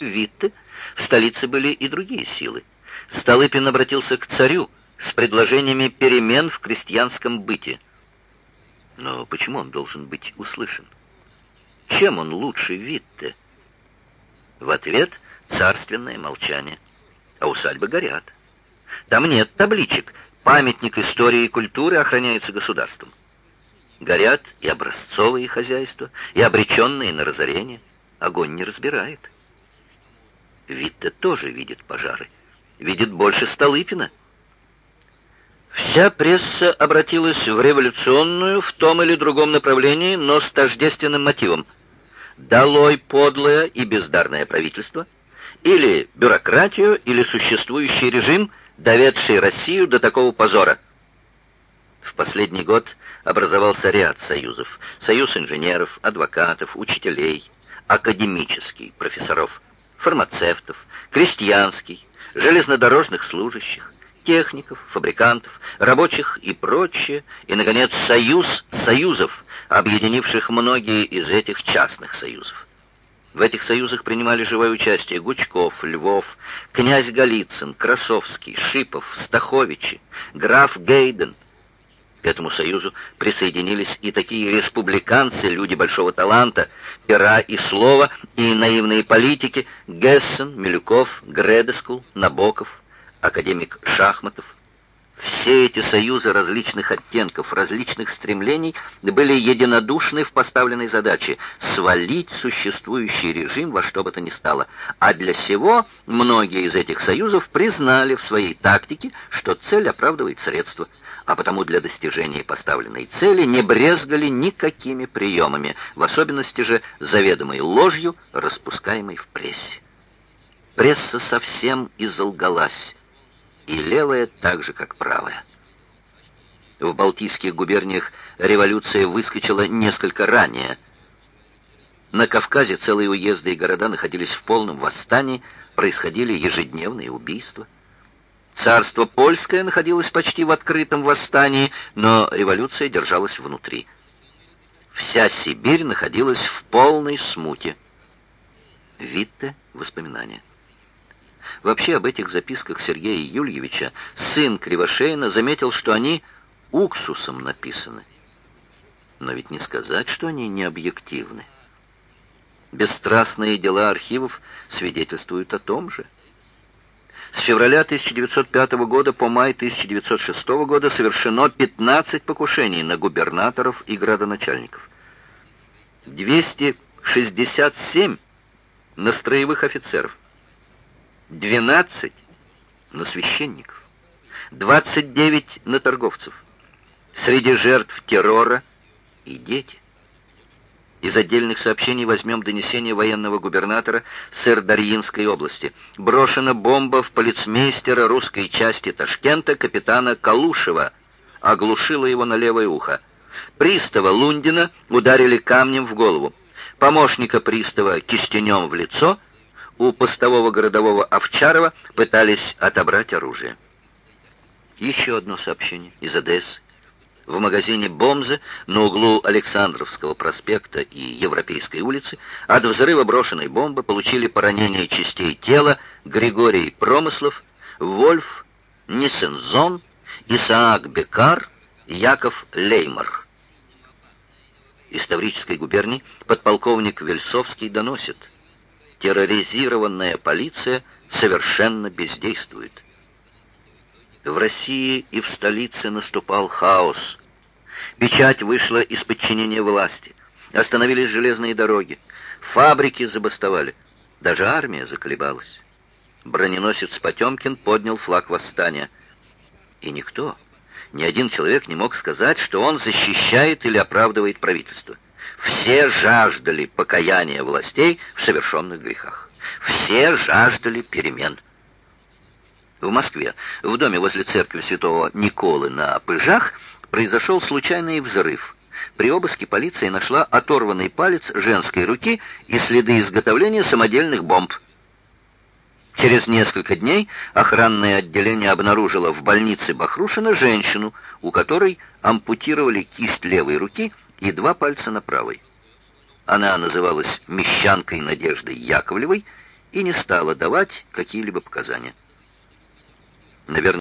Витте в столице были и другие силы. Столыпин обратился к царю с предложениями перемен в крестьянском быте. Но почему он должен быть услышан? Чем он лучше Витте? В ответ царственное молчание. А усадьбы горят. Там нет табличек. Памятник истории и культуры охраняется государством. Горят и образцовые хозяйства, и обреченные на разорение. Огонь не разбирает. Витте тоже видит пожары. Видит больше Столыпина. Вся пресса обратилась в революционную в том или другом направлении, но с тождественным мотивом. Долой подлое и бездарное правительство, или бюрократию, или существующий режим, доведший Россию до такого позора. В последний год образовался ряд союзов. Союз инженеров, адвокатов, учителей, академический, профессоров, фармацевтов, крестьянский, железнодорожных служащих, техников, фабрикантов, рабочих и прочее, и, наконец, союз союзов, объединивших многие из этих частных союзов. В этих союзах принимали живое участие Гучков, Львов, князь Голицын, Красовский, Шипов, Стаховичи, граф Гейден. К этому союзу присоединились и такие республиканцы, люди большого таланта, пера и слова, и наивные политики Гессен, Милюков, Гредескул, Набоков, академик Шахматов. Все эти союзы различных оттенков, различных стремлений были единодушны в поставленной задаче свалить существующий режим во что бы то ни стало. А для сего многие из этих союзов признали в своей тактике, что цель оправдывает средства, а потому для достижения поставленной цели не брезгали никакими приемами, в особенности же заведомой ложью, распускаемой в прессе. Пресса совсем изолгалась и левая так же, как правая. В Балтийских губерниях революция выскочила несколько ранее. На Кавказе целые уезды и города находились в полном восстании, происходили ежедневные убийства. Царство польское находилось почти в открытом восстании, но революция держалась внутри. Вся Сибирь находилась в полной смуте. Витте. Воспоминания. Вообще об этих записках Сергея Юльевича сын Кривошеина заметил, что они уксусом написаны. Но ведь не сказать, что они не объективны. Бесстрастные дела архивов свидетельствуют о том же. С февраля 1905 года по май 1906 года совершено 15 покушений на губернаторов и градоначальников. 267 на строевых офицеров. 12 на священников, 29 на торговцев. Среди жертв террора и дети. Из отдельных сообщений возьмем донесение военного губернатора Сырдарьинской области. Брошена бомба в полицмейстера русской части Ташкента капитана Калушева, оглушила его на левое ухо. Пристава Лундина ударили камнем в голову. Помощника пристава кистенем в лицо — у постового городового Овчарова пытались отобрать оружие. Еще одно сообщение из Одессы. В магазине «Бомзе» на углу Александровского проспекта и Европейской улицы от взрыва брошенной бомбы получили поранение частей тела Григорий Промыслов, Вольф Нисензон, Исаак Бекар, Яков Леймар. Из Таврической губернии подполковник Вельсовский доносит – терроризированная полиция совершенно бездействует. В России и в столице наступал хаос. Печать вышла из подчинения власти. Остановились железные дороги. Фабрики забастовали. Даже армия заколебалась. Броненосец Потемкин поднял флаг восстания. И никто, ни один человек не мог сказать, что он защищает или оправдывает правительство. Все жаждали покаяния властей в совершенных грехах. Все жаждали перемен. В Москве, в доме возле церкви святого Николы на Пыжах, произошел случайный взрыв. При обыске полиция нашла оторванный палец женской руки и следы изготовления самодельных бомб. Через несколько дней охранное отделение обнаружило в больнице Бахрушина женщину, у которой ампутировали кисть левой руки и два пальца на правой. Она называлась Мещанкой Надеждой Яковлевой и не стала давать какие-либо показания. Наверное,